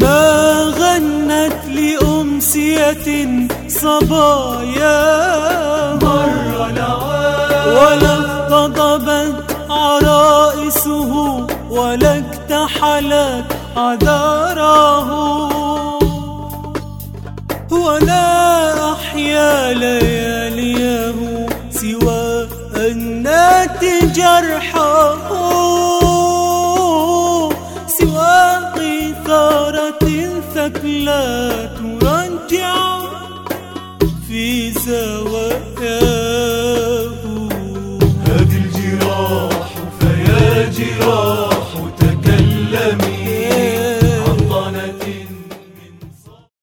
ما غنت لأمسية صبايا مر العام ولا اختضبت عرائسه ولا اكتحلت عذاره. ولا أحيا لياليه سوى أنات جرحه سوى بيتك لا ترجع في زواياه. هذه الجراح فيا جراح.